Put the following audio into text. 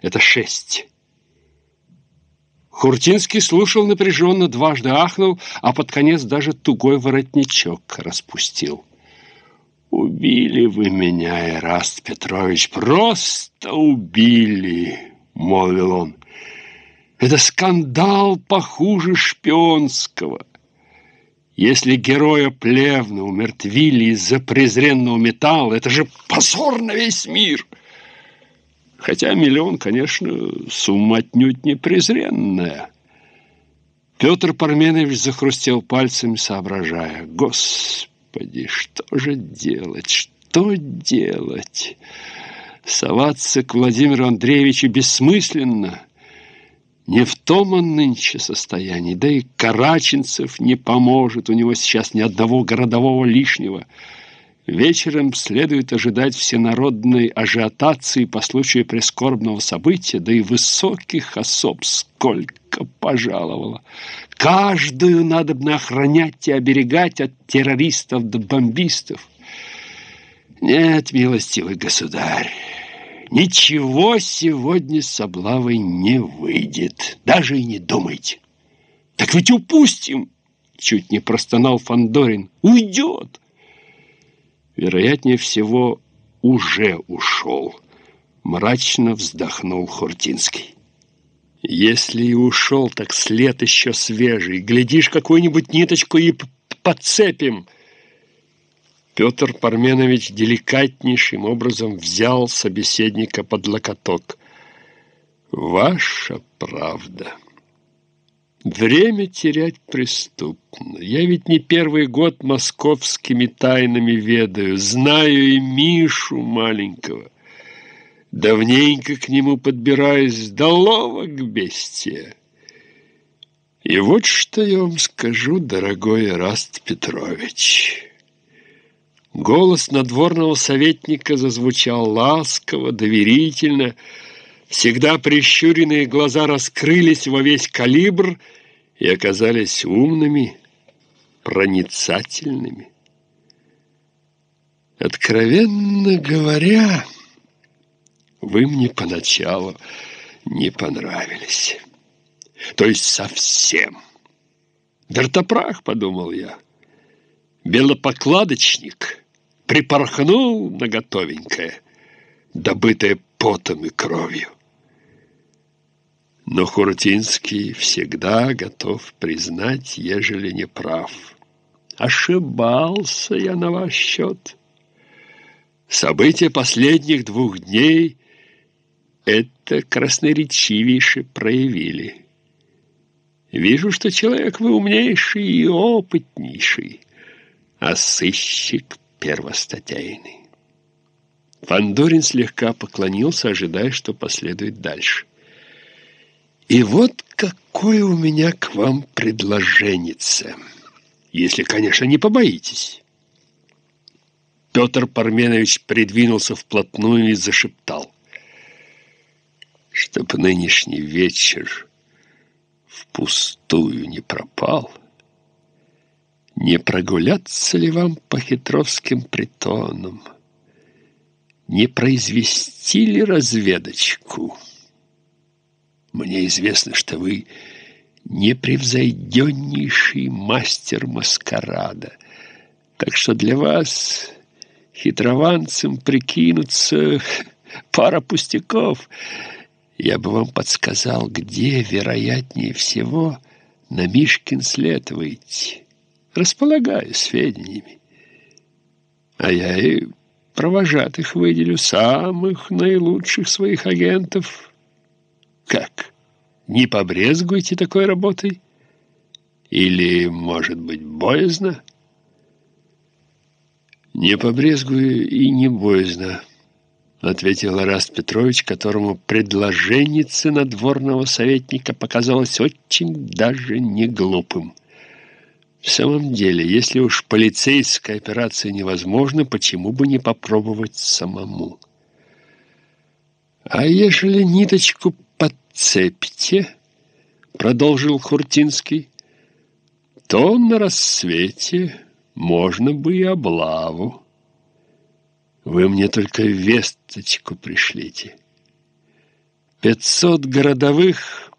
Это шесть. Хуртинский слушал напряженно, дважды ахнул, а под конец даже тугой воротничок распустил. «Убили вы меня, Эраст Петрович, просто убили!» — молвил он. «Это скандал похуже шпионского. Если героя Плевна умертвили из-за презренного металла, это же позор на весь мир!» Хотя миллион, конечно, сумма отнюдь не презренная. Петр Парменович захрустел пальцами, соображая. Господи, что же делать, что делать? Соваться к Владимиру Андреевичу бессмысленно. Не в том он нынче состоянии, да и Караченцев не поможет. У него сейчас ни одного городового лишнего. Вечером следует ожидать всенародной ажиотации по случаю прискорбного события, да и высоких особ сколько пожаловало. Каждую надо бы охранять и оберегать от террористов да бомбистов. Нет, милостивый государь, ничего сегодня с облавой не выйдет. Даже и не думайте. Так ведь упустим, чуть не простонал Фандорин. Уйдет вероятнее всего, уже ушел. Мрачно вздохнул Хуртинский. Если и ушел, так след еще свежий. Глядишь, какую-нибудь ниточку и подцепим. Петр Парменович деликатнейшим образом взял собеседника под локоток. Ваша правда. Время терять преступно. Я ведь не первый год московскими тайнами ведаю, знаю и Мишу маленького. Давненько к нему подбираюсь, до ловок бестия. И вот что я вам скажу, дорогой Раст Петрович. Голос надворного советника зазвучал ласково, доверительно, Всегда прищуренные глаза раскрылись во весь калибр и оказались умными, проницательными. Откровенно говоря, вы мне поначалу не понравились. То есть совсем. Вертопрах, подумал я. Белопокладочник припорхнул на готовенькое, добытое потом и кровью. Но Хуртинский всегда готов признать, ежели не прав. Ошибался я на ваш счет. События последних двух дней это красноречивейше проявили. Вижу, что человек вы умнейший и опытнейший, а сыщик первостатейный. Фандорин слегка поклонился, ожидая, что последует дальше. И вот какое у меня к вам предложенница, если, конечно, не побоитесь. Петр Парменович придвинулся вплотную и зашептал. Чтоб нынешний вечер впустую не пропал, не прогуляться ли вам по хитровским притонам, не произвести ли разведочку?» Мне известно, что вы непревзойденнейший мастер маскарада. Так что для вас, хитрованцем, прикинуться пара пустяков. Я бы вам подсказал, где, вероятнее всего, на Мишкин след выйти. Располагаю сведениями. А я и провожатых выделю, самых наилучших своих агентов — как? Не побрезгуете такой работой? Или, может быть, боязно? Не побрезгую и не боязно, ответил Раст Петрович, которому предложение надворного советника показалось очень даже не глупым. В самом деле, если уж полицейская операция невозможна, почему бы не попробовать самому? А ежели ниточку подцепите, продолжил Хуртинский, то на рассвете можно бы и облаву. Вы мне только весточку пришлите. Пятьсот городовых